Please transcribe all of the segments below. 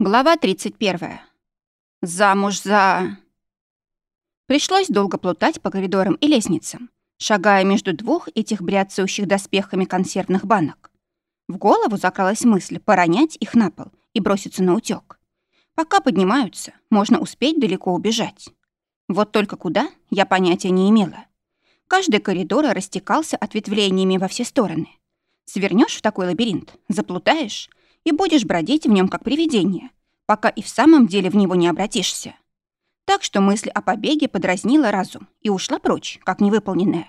Глава 31. Замуж за... Пришлось долго плутать по коридорам и лестницам, шагая между двух этих бряцающих доспехами консервных банок. В голову закралась мысль поронять их на пол и броситься на утёк. Пока поднимаются, можно успеть далеко убежать. Вот только куда, я понятия не имела. Каждый коридор растекался ответвлениями во все стороны. Свернешь в такой лабиринт, заплутаешь — и будешь бродить в нем как привидение, пока и в самом деле в него не обратишься. Так что мысль о побеге подразнила разум и ушла прочь, как невыполненная.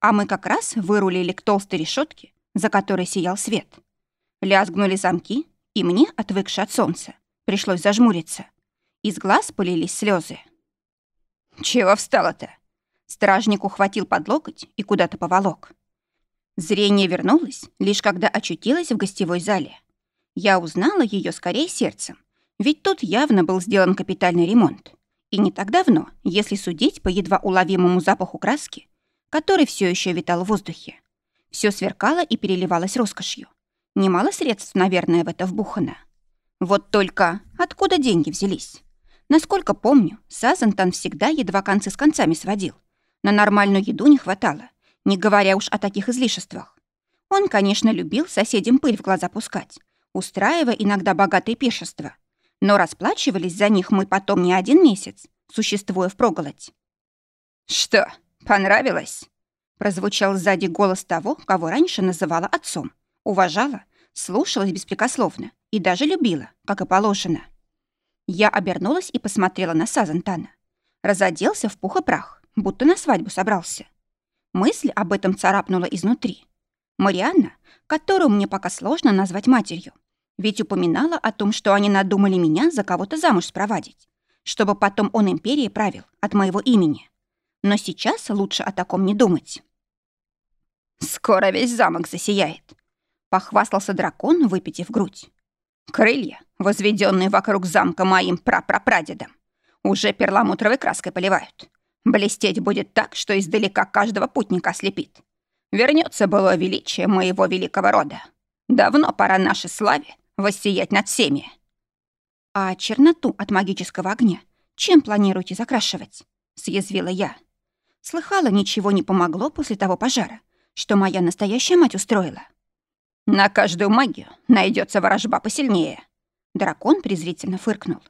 А мы как раз вырулили к толстой решетке, за которой сиял свет. Лязгнули замки, и мне, отвыкши от солнца, пришлось зажмуриться. Из глаз полились слезы. «Чего встала-то?» Стражник ухватил под локоть и куда-то поволок. Зрение вернулось, лишь когда очутилась в гостевой зале. Я узнала ее скорее сердцем, ведь тут явно был сделан капитальный ремонт. И не так давно, если судить по едва уловимому запаху краски, который все еще витал в воздухе. Все сверкало и переливалось роскошью. Немало средств, наверное, в это вбухано. Вот только откуда деньги взялись? Насколько помню, Сазантан всегда едва концы с концами сводил. На нормальную еду не хватало, не говоря уж о таких излишествах. Он, конечно, любил соседям пыль в глаза пускать, устраивая иногда богатые пешества. Но расплачивались за них мы потом не один месяц, существуя впроголодь. «Что, понравилось?» Прозвучал сзади голос того, кого раньше называла отцом. Уважала, слушалась беспрекословно и даже любила, как и положено. Я обернулась и посмотрела на Сазантана. Разоделся в пух и прах, будто на свадьбу собрался. Мысль об этом царапнула изнутри. Марианна, которую мне пока сложно назвать матерью, ведь упоминала о том, что они надумали меня за кого-то замуж спровадить, чтобы потом он империей правил от моего имени. Но сейчас лучше о таком не думать. «Скоро весь замок засияет», — похвастался дракон, выпитив грудь. «Крылья, возведенные вокруг замка моим прапрапрадедом, уже перламутровой краской поливают. Блестеть будет так, что издалека каждого путника ослепит. Вернется было величие моего великого рода. Давно пора нашей славе воссиять над всеми. А черноту от магического огня чем планируете закрашивать? Съязвила я. Слыхала, ничего не помогло после того пожара, что моя настоящая мать устроила. На каждую магию найдется ворожба посильнее. Дракон презрительно фыркнул.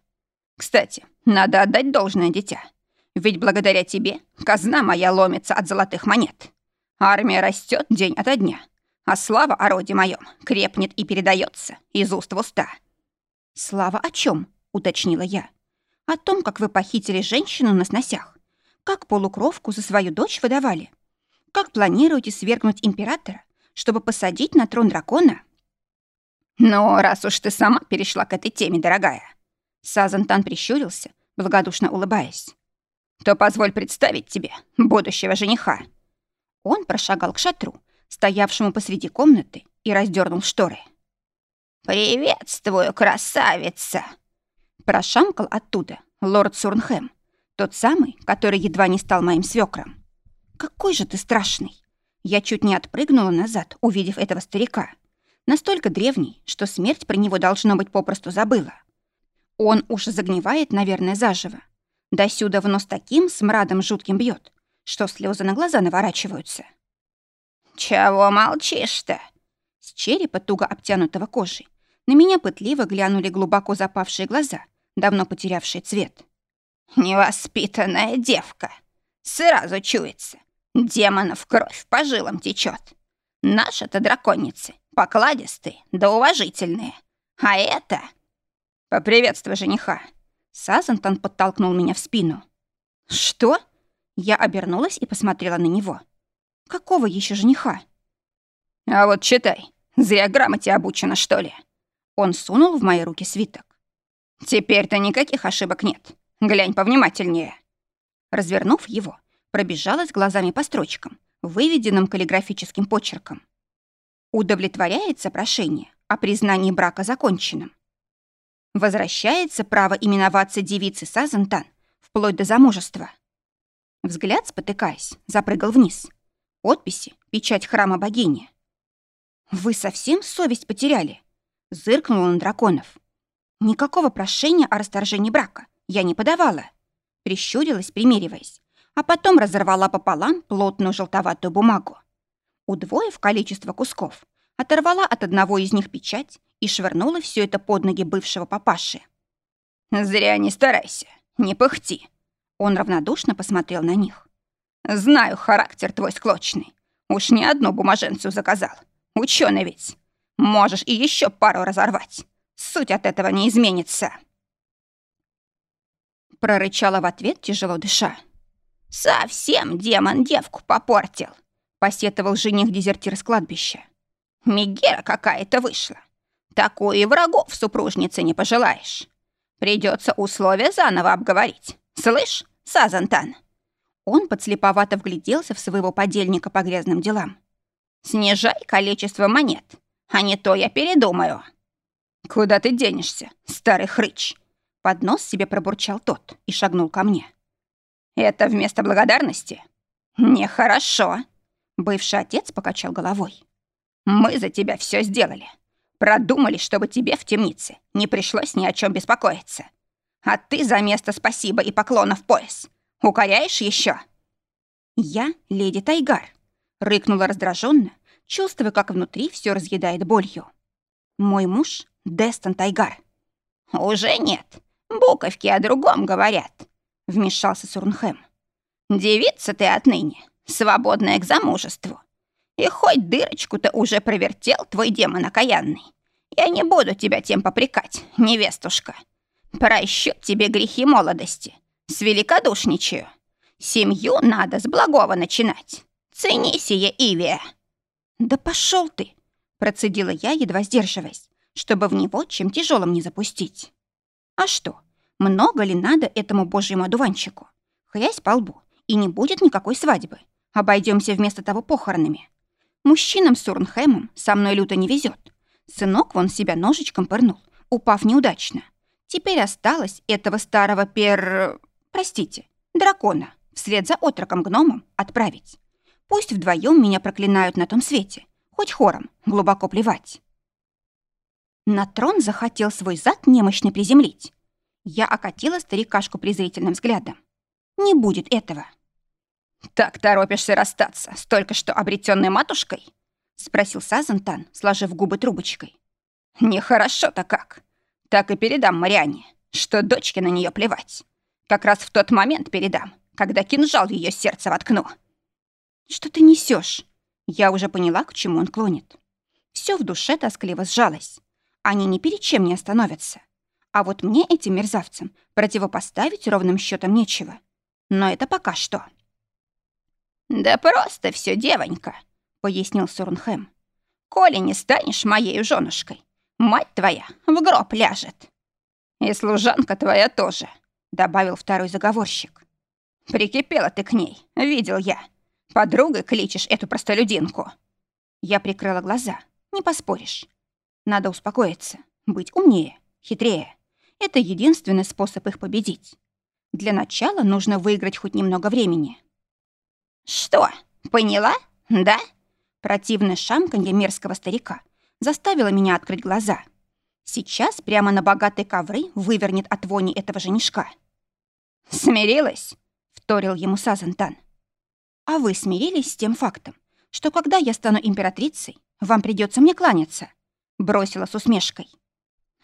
Кстати, надо отдать должное дитя. Ведь благодаря тебе казна моя ломится от золотых монет. Армия растет день ото дня, а слава о роде моем крепнет и передается из уст в уста». «Слава о чем? уточнила я. «О том, как вы похитили женщину на сносях, как полукровку за свою дочь выдавали, как планируете свергнуть императора, чтобы посадить на трон дракона?» «Ну, раз уж ты сама перешла к этой теме, дорогая», Сазантан прищурился, благодушно улыбаясь. «То позволь представить тебе будущего жениха». Он прошагал к шатру, стоявшему посреди комнаты, и раздернул шторы. «Приветствую, красавица!» Прошамкал оттуда лорд Сурнхэм, тот самый, который едва не стал моим свекром. «Какой же ты страшный!» Я чуть не отпрыгнула назад, увидев этого старика. Настолько древний, что смерть про него, должно быть, попросту забыла. Он уж загнивает, наверное, заживо. До сюда в нос таким смрадом жутким бьет, что слезы на глаза наворачиваются. «Чего молчишь-то?» С черепа, туго обтянутого кожей, на меня пытливо глянули глубоко запавшие глаза, давно потерявшие цвет. «Невоспитанная девка! Сразу чуется! Демонов кровь по жилам течет. Наши-то драконицы покладистые да уважительные. А это...» «Поприветствуй жениха!» Сазантон подтолкнул меня в спину. «Что?» Я обернулась и посмотрела на него. Какого еще жениха? А вот читай. Зря грамоте обучена, что ли? Он сунул в мои руки свиток. Теперь-то никаких ошибок нет. Глянь повнимательнее. Развернув его, пробежалась глазами по строчкам, выведенным каллиграфическим почерком. Удовлетворяется прошение о признании брака законченным. Возвращается право именоваться девицей Сазантан вплоть до замужества. Взгляд, спотыкаясь, запрыгал вниз — Подписи, печать храма богини. «Вы совсем совесть потеряли?» — зыркнула на драконов. Никакого прошения о расторжении брака я не подавала. Прищурилась, примериваясь, а потом разорвала пополам плотную желтоватую бумагу. Удвоив количество кусков, оторвала от одного из них печать и швырнула все это под ноги бывшего папаши. «Зря не старайся, не пыхти». Он равнодушно посмотрел на них. «Знаю характер твой склочный. Уж не одну бумаженцу заказал. Ученый ведь. Можешь и еще пару разорвать. Суть от этого не изменится». Прорычала в ответ, тяжело дыша. «Совсем демон девку попортил», — посетовал жених-дезертир с кладбища. «Мегера какая-то вышла. Такую и врагов супружницы не пожелаешь. Придется условия заново обговорить. Слышь, Сазантан?» Он подслеповато вгляделся в своего подельника по грязным делам. «Снижай количество монет, а не то я передумаю». «Куда ты денешься, старый хрыч?» Под нос себе пробурчал тот и шагнул ко мне. «Это вместо благодарности?» «Нехорошо», — бывший отец покачал головой. «Мы за тебя все сделали. Продумали, чтобы тебе в темнице не пришлось ни о чем беспокоиться. А ты за место спасибо и поклона в пояс. Укоряешь еще? Я леди Тайгар, рыкнула раздраженно, чувствуя, как внутри все разъедает болью. Мой муж Дестон Тайгар. Уже нет. Буковки о другом говорят, вмешался Сурнхэм. Девица ты отныне, свободная к замужеству. И хоть дырочку-то уже провертел твой демон окаянный, я не буду тебя тем попрекать, невестушка. Прощу тебе грехи молодости, с великодушничаю. Семью надо с благого начинать. Цени сие, Ивия. Да пошел ты, процедила я, едва сдерживаясь, чтобы в него чем тяжелым не запустить. А что, много ли надо этому божьему одуванчику? Хрясь по лбу, и не будет никакой свадьбы. Обойдемся вместо того похоронами. Мужчинам с Урнхэмом со мной люто не везет. Сынок вон себя ножичком пырнул, упав неудачно. Теперь осталось этого старого пер... Простите, дракона вслед за отроком-гномом отправить. Пусть вдвоем меня проклинают на том свете, хоть хором, глубоко плевать. На трон захотел свой зад немощно приземлить. Я окатила старикашку презрительным взглядом. Не будет этого. «Так торопишься расстаться с только что обретенной матушкой?» — спросил Сазантан, сложив губы трубочкой. «Нехорошо-то как. Так и передам Мариане, что дочке на нее плевать. Как раз в тот момент передам, когда кинжал в ее сердце воткну». «Что ты несешь? Я уже поняла, к чему он клонит. Все в душе тоскливо сжалось. Они ни перед чем не остановятся. А вот мне этим мерзавцам противопоставить ровным счетом нечего. Но это пока что. «Да просто все, девонька», — пояснил Сурнхэм. «Коли не станешь моей женушкой, мать твоя в гроб ляжет». «И служанка твоя тоже», — добавил второй заговорщик. «Прикипела ты к ней, видел я. Подругой кличешь эту простолюдинку». Я прикрыла глаза, не поспоришь. Надо успокоиться, быть умнее, хитрее. Это единственный способ их победить. Для начала нужно выиграть хоть немного времени. «Что, поняла? Да?» Противное шамканье мерзкого старика заставило меня открыть глаза. Сейчас прямо на богатые ковры вывернет от вони этого женишка. «Смирилась?» — вторил ему Сазантан. «А вы смирились с тем фактом, что когда я стану императрицей, вам придется мне кланяться?» — бросила с усмешкой.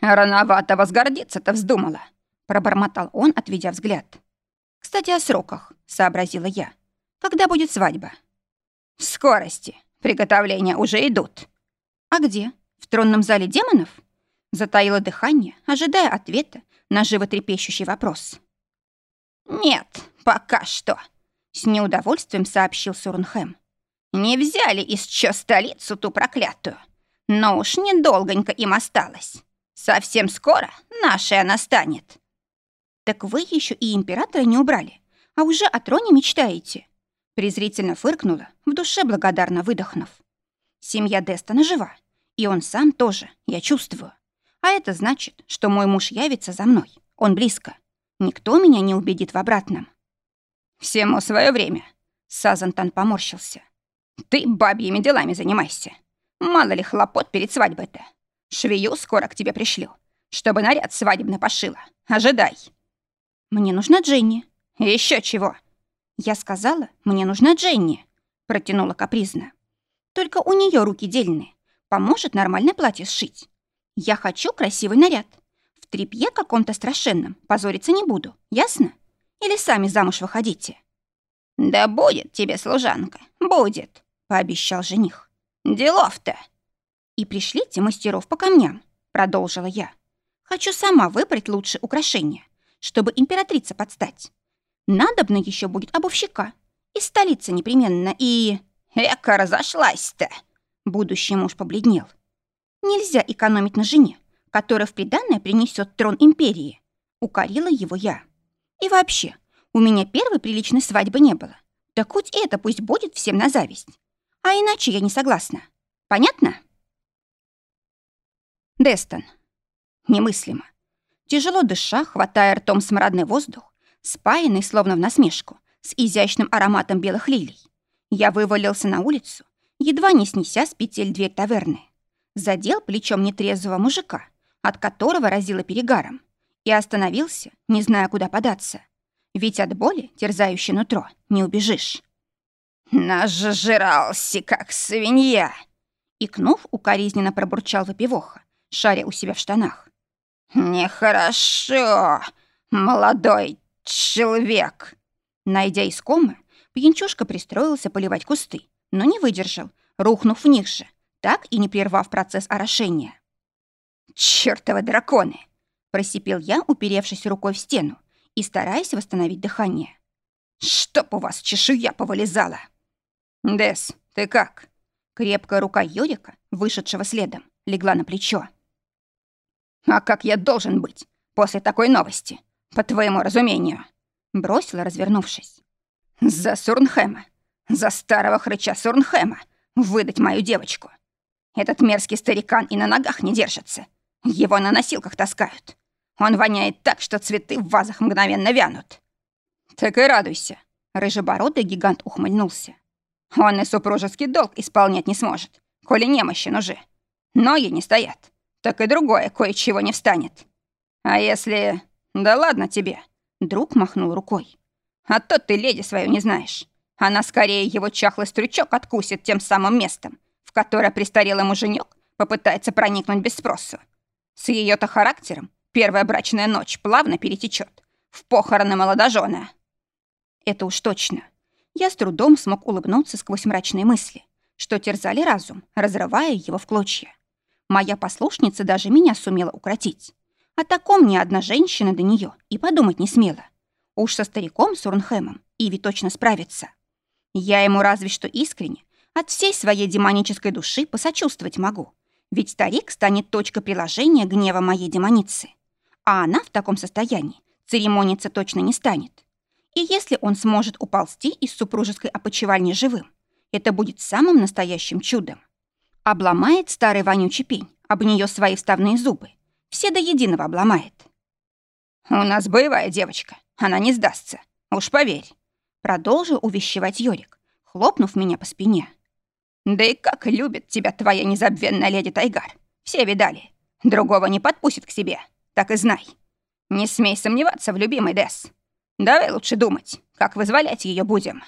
«Рановато возгордиться-то вздумала», — пробормотал он, отведя взгляд. «Кстати, о сроках», — сообразила я. Когда будет свадьба? В скорости. Приготовления уже идут. А где? В тронном зале демонов? Затаила дыхание, ожидая ответа на животрепещущий вопрос. Нет, пока что. С неудовольствием сообщил Сурнхэм. Не взяли из чё столицу ту проклятую. Но уж недолгонько им осталось. Совсем скоро нашей она станет. Так вы еще и императора не убрали, а уже о троне мечтаете. Презрительно фыркнула, в душе благодарно выдохнув. Семья Дестона жива, и он сам тоже, я чувствую. А это значит, что мой муж явится за мной. Он близко. Никто меня не убедит в обратном. Всему свое время. Сазантан поморщился. Ты бабьими делами занимайся. Мало ли хлопот перед свадьбой-то. Швею скоро к тебе пришлю, чтобы наряд свадебно пошила. Ожидай. Мне нужна Дженни. Еще чего? Я сказала, мне нужна Дженни. Протянула капризно. Только у нее руки дельные. Поможет нормальное платье сшить. Я хочу красивый наряд. В тряпье каком-то страшенном позориться не буду. Ясно? Или сами замуж выходите? Да будет тебе, служанка, будет, пообещал жених. Делов-то. И пришлите мастеров по камням, продолжила я. Хочу сама выбрать лучшее украшение, чтобы императрица подстать. Надобно еще будет обувщика. Из столицы непременно и... Эка разошлась-то! Будущий муж побледнел. Нельзя экономить на жене, которая в приданное принесет трон империи. Укорила его я. И вообще, у меня первой приличной свадьбы не было. Так хоть это пусть будет всем на зависть. А иначе я не согласна. Понятно? Дестон. Немыслимо. Тяжело дыша, хватая ртом смрадный воздух, спаянный, словно в насмешку, с изящным ароматом белых лилий, я вывалился на улицу, едва не снеся с петель дверь таверны. Задел плечом нетрезвого мужика, от которого разило перегаром, и остановился, не зная, куда податься. Ведь от боли, терзающей нутро, не убежишь. «Нажрался, как свинья!» Икнув, укоризненно пробурчал выпивоха, шаря у себя в штанах. «Нехорошо, молодой человек!» Найдя из комы, пьянчушка пристроился поливать кусты, но не выдержал, рухнув в них же, так и не прервав процесс орошения. «Чёртовы драконы!» — просипел я, уперевшись рукой в стену и стараясь восстановить дыхание. «Чтоб у вас чешуя повылезала!» «Дес, ты как?» Крепкая рука Юрика, вышедшего следом, легла на плечо. «А как я должен быть после такой новости, по твоему разумению?» Бросила, развернувшись. «За Сурнхэма, за старого хрыча Сурнхэма выдать мою девочку. Этот мерзкий старикан и на ногах не держится. Его на носилках таскают. Он воняет так, что цветы в вазах мгновенно вянут». «Так и радуйся», — рыжебородый гигант ухмыльнулся. «Он и супружеский долг исполнять не сможет, коли немощен уже. Ноги не стоят так и другое кое-чего не встанет. А если... Да ладно тебе. Друг махнул рукой. А то ты леди свою не знаешь. Она скорее его чахлый стрючок откусит тем самым местом, в которое престарелый муженек попытается проникнуть без спросу. С ее то характером первая брачная ночь плавно перетечет в похороны молодожена. Это уж точно. Я с трудом смог улыбнуться сквозь мрачные мысли, что терзали разум, разрывая его в клочья. Моя послушница даже меня сумела укротить. О таком ни одна женщина до нее и подумать не смела. Уж со стариком Сурнхэмом Иви точно справится. Я ему разве что искренне, от всей своей демонической души посочувствовать могу. Ведь старик станет точкой приложения гнева моей демоницы. А она в таком состоянии церемониться точно не станет. И если он сможет уползти из супружеской опочивальни живым, это будет самым настоящим чудом. Обломает старый вонючий пень, об нее свои вставные зубы. Все до единого обломает. «У нас боевая девочка, она не сдастся, уж поверь», продолжил увещевать Йорик, хлопнув меня по спине. «Да и как любит тебя твоя незабвенная леди Тайгар. Все видали. Другого не подпустит к себе, так и знай. Не смей сомневаться в любимой Дес. Давай лучше думать, как вызволять ее будем».